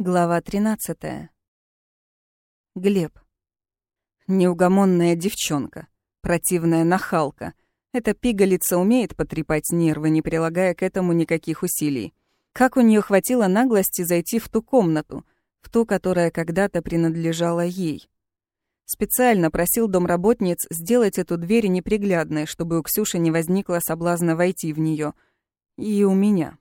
Глава 13. Глеб. Неугомонная девчонка, противная нахалка. Эта пигалица умеет потрепать нервы, не прилагая к этому никаких усилий. Как у нее хватило наглости зайти в ту комнату, в ту, которая когда-то принадлежала ей. Специально просил домработниц сделать эту дверь неприглядной, чтобы у Ксюши не возникло соблазна войти в нее. И у меня.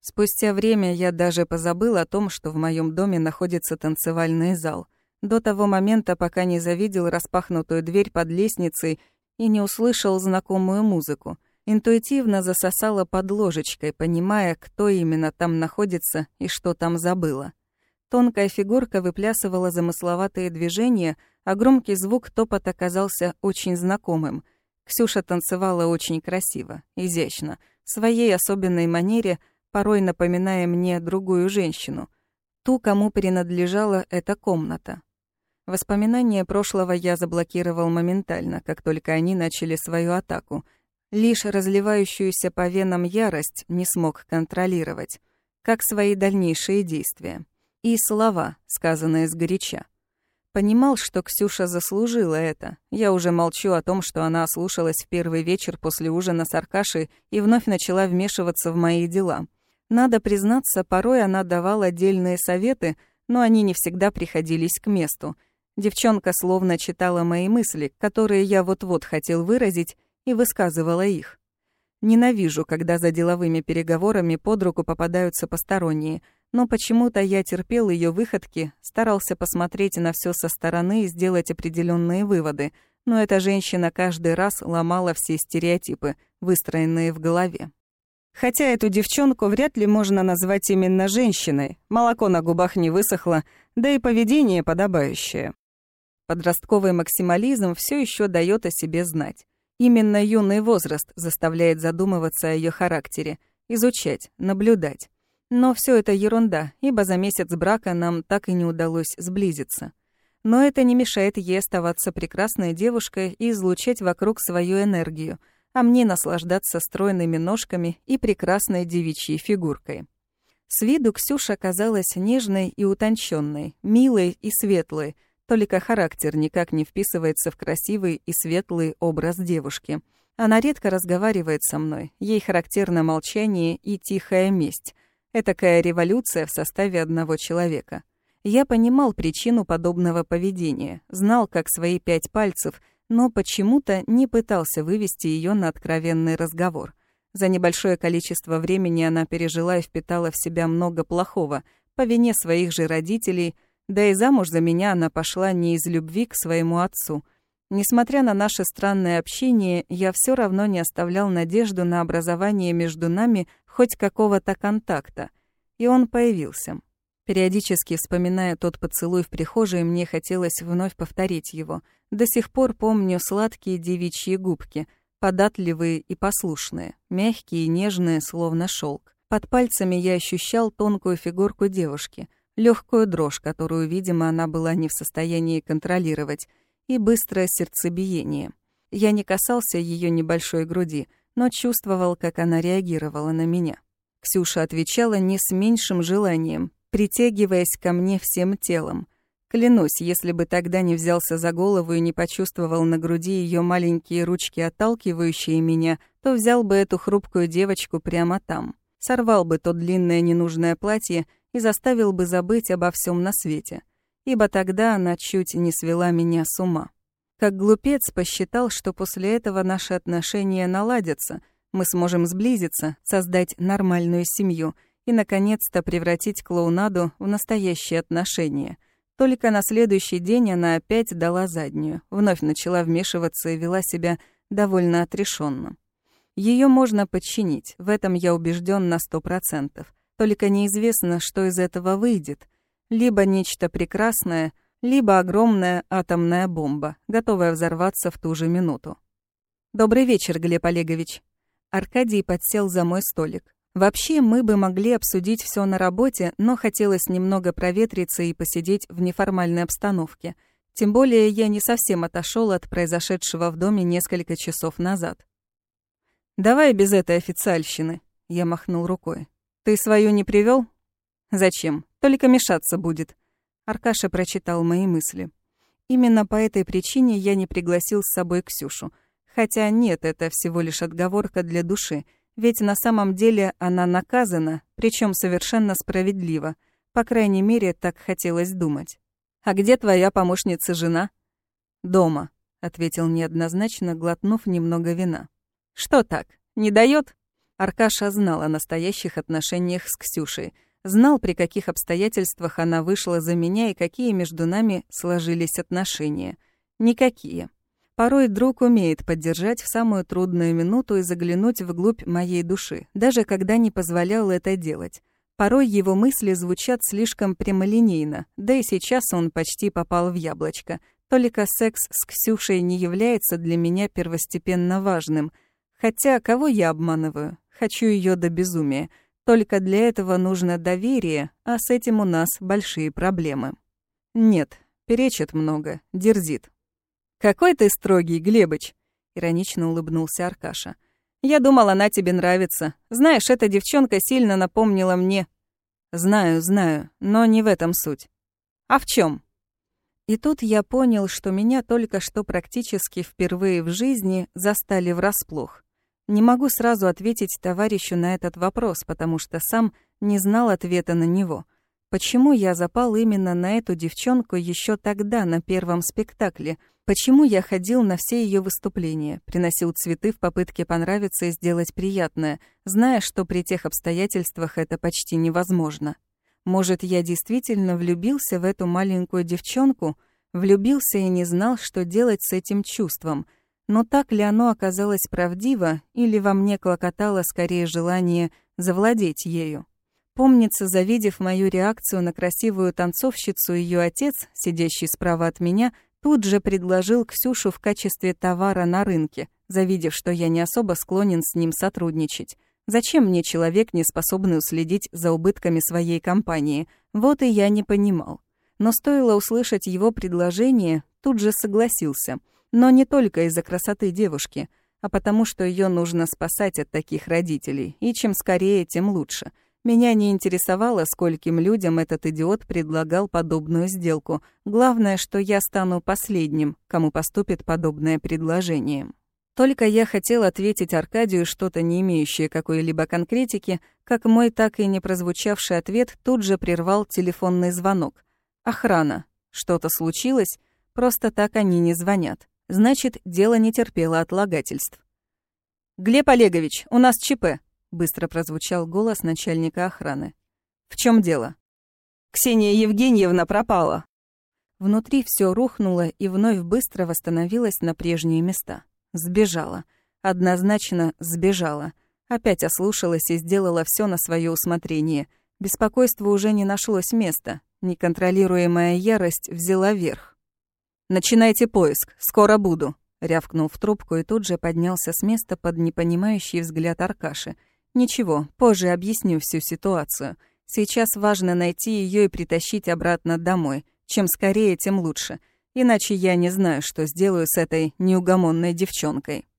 Спустя время я даже позабыл о том, что в моем доме находится танцевальный зал. До того момента, пока не завидел распахнутую дверь под лестницей и не услышал знакомую музыку. Интуитивно засосала под ложечкой, понимая, кто именно там находится и что там забыла. Тонкая фигурка выплясывала замысловатые движения, а громкий звук топот оказался очень знакомым. Ксюша танцевала очень красиво, изящно, в своей особенной манере — порой напоминая мне другую женщину, ту, кому принадлежала эта комната. Воспоминания прошлого я заблокировал моментально, как только они начали свою атаку. Лишь разливающуюся по венам ярость не смог контролировать, как свои дальнейшие действия. И слова, сказанные сгоряча. Понимал, что Ксюша заслужила это. Я уже молчу о том, что она ослушалась в первый вечер после ужина с Аркашей и вновь начала вмешиваться в мои дела — надо признаться, порой она давала отдельные советы, но они не всегда приходились к месту. Девчонка словно читала мои мысли, которые я вот-вот хотел выразить, и высказывала их. Ненавижу, когда за деловыми переговорами под руку попадаются посторонние, но почему-то я терпел ее выходки, старался посмотреть на все со стороны и сделать определенные выводы, но эта женщина каждый раз ломала все стереотипы, выстроенные в голове. Хотя эту девчонку вряд ли можно назвать именно женщиной. Молоко на губах не высохло, да и поведение подобающее. Подростковый максимализм все еще дает о себе знать. Именно юный возраст заставляет задумываться о ее характере, изучать, наблюдать. Но все это ерунда, ибо за месяц брака нам так и не удалось сблизиться. Но это не мешает ей оставаться прекрасной девушкой и излучать вокруг свою энергию — а мне наслаждаться стройными ножками и прекрасной девичьей фигуркой. С виду Ксюша казалась нежной и утонченной, милой и светлой, только характер никак не вписывается в красивый и светлый образ девушки. Она редко разговаривает со мной, ей характерно молчание и тихая месть. Этакая революция в составе одного человека. Я понимал причину подобного поведения, знал, как свои пять пальцев но почему-то не пытался вывести ее на откровенный разговор. За небольшое количество времени она пережила и впитала в себя много плохого, по вине своих же родителей, да и замуж за меня она пошла не из любви к своему отцу. Несмотря на наше странное общение, я все равно не оставлял надежду на образование между нами хоть какого-то контакта. И он появился. Периодически вспоминая тот поцелуй в прихожей, мне хотелось вновь повторить его. До сих пор помню сладкие девичьи губки, податливые и послушные, мягкие и нежные, словно шелк. Под пальцами я ощущал тонкую фигурку девушки, легкую дрожь, которую, видимо, она была не в состоянии контролировать, и быстрое сердцебиение. Я не касался ее небольшой груди, но чувствовал, как она реагировала на меня. Ксюша отвечала не с меньшим желанием, притягиваясь ко мне всем телом. Клянусь, если бы тогда не взялся за голову и не почувствовал на груди ее маленькие ручки, отталкивающие меня, то взял бы эту хрупкую девочку прямо там. Сорвал бы то длинное ненужное платье и заставил бы забыть обо всем на свете. Ибо тогда она чуть не свела меня с ума. Как глупец посчитал, что после этого наши отношения наладятся, мы сможем сблизиться, создать нормальную семью — и, наконец-то, превратить клоунаду в настоящие отношения. Только на следующий день она опять дала заднюю, вновь начала вмешиваться и вела себя довольно отрешенно. Ее можно подчинить, в этом я убежден на сто процентов. Только неизвестно, что из этого выйдет. Либо нечто прекрасное, либо огромная атомная бомба, готовая взорваться в ту же минуту. «Добрый вечер, Глеб Олегович». Аркадий подсел за мой столик. Вообще, мы бы могли обсудить все на работе, но хотелось немного проветриться и посидеть в неформальной обстановке. Тем более я не совсем отошел от произошедшего в доме несколько часов назад. «Давай без этой официальщины», — я махнул рукой. «Ты свою не привел? «Зачем? Только мешаться будет. Аркаша прочитал мои мысли. Именно по этой причине я не пригласил с собой Ксюшу. Хотя нет, это всего лишь отговорка для души, ведь на самом деле она наказана, причем совершенно справедливо. По крайней мере, так хотелось думать. «А где твоя помощница-жена?» «Дома», — ответил неоднозначно, глотнув немного вина. «Что так? Не дает? Аркаша знал о настоящих отношениях с Ксюшей, знал, при каких обстоятельствах она вышла за меня и какие между нами сложились отношения. Никакие. Порой друг умеет поддержать в самую трудную минуту и заглянуть вглубь моей души, даже когда не позволял это делать. Порой его мысли звучат слишком прямолинейно, да и сейчас он почти попал в яблочко. Только секс с Ксюшей не является для меня первостепенно важным. Хотя кого я обманываю? Хочу ее до безумия. Только для этого нужно доверие, а с этим у нас большие проблемы. Нет, перечит много, дерзит. «Какой ты строгий, Глебыч!» — иронично улыбнулся Аркаша. Я думал, она тебе нравится. Знаешь, эта девчонка сильно напомнила мне. Знаю, знаю, но не в этом суть. А в чем? И тут я понял, что меня только что практически впервые в жизни застали врасплох. Не могу сразу ответить товарищу на этот вопрос, потому что сам не знал ответа на него. Почему я запал именно на эту девчонку еще тогда, на первом спектакле — Почему я ходил на все ее выступления, приносил цветы в попытке понравиться и сделать приятное, зная, что при тех обстоятельствах это почти невозможно? Может, я действительно влюбился в эту маленькую девчонку, влюбился и не знал, что делать с этим чувством. Но так ли оно оказалось правдиво, или во мне клокотало скорее желание завладеть ею? Помнится, завидев мою реакцию на красивую танцовщицу, ее отец, сидящий справа от меня, Тут же предложил Ксюшу в качестве товара на рынке, завидев, что я не особо склонен с ним сотрудничать. Зачем мне человек, не способный уследить за убытками своей компании? Вот и я не понимал. Но стоило услышать его предложение, тут же согласился. Но не только из-за красоты девушки, а потому что ее нужно спасать от таких родителей, и чем скорее, тем лучше — меня не интересовало, скольким людям этот идиот предлагал подобную сделку. Главное, что я стану последним, кому поступит подобное предложение. Только я хотел ответить Аркадию что-то не имеющее какой-либо конкретики, как мой так и не прозвучавший ответ тут же прервал телефонный звонок. Охрана. Что-то случилось? Просто так они не звонят. Значит, дело не терпело отлагательств. «Глеб Олегович, у нас ЧП», Быстро прозвучал голос начальника охраны. «В чем дело?» «Ксения Евгеньевна пропала!» Внутри все рухнуло и вновь быстро восстановилось на прежние места. Сбежала. Однозначно сбежала. Опять ослушалась и сделала все на свое усмотрение. Беспокойству уже не нашлось места. Неконтролируемая ярость взяла верх. «Начинайте поиск. Скоро буду», — рявкнул в трубку и тут же поднялся с места под непонимающий взгляд Аркаши — Ничего, позже объясню всю ситуацию. Сейчас важно найти ее и притащить обратно домой. Чем скорее, тем лучше. Иначе я не знаю, что сделаю с этой неугомонной девчонкой.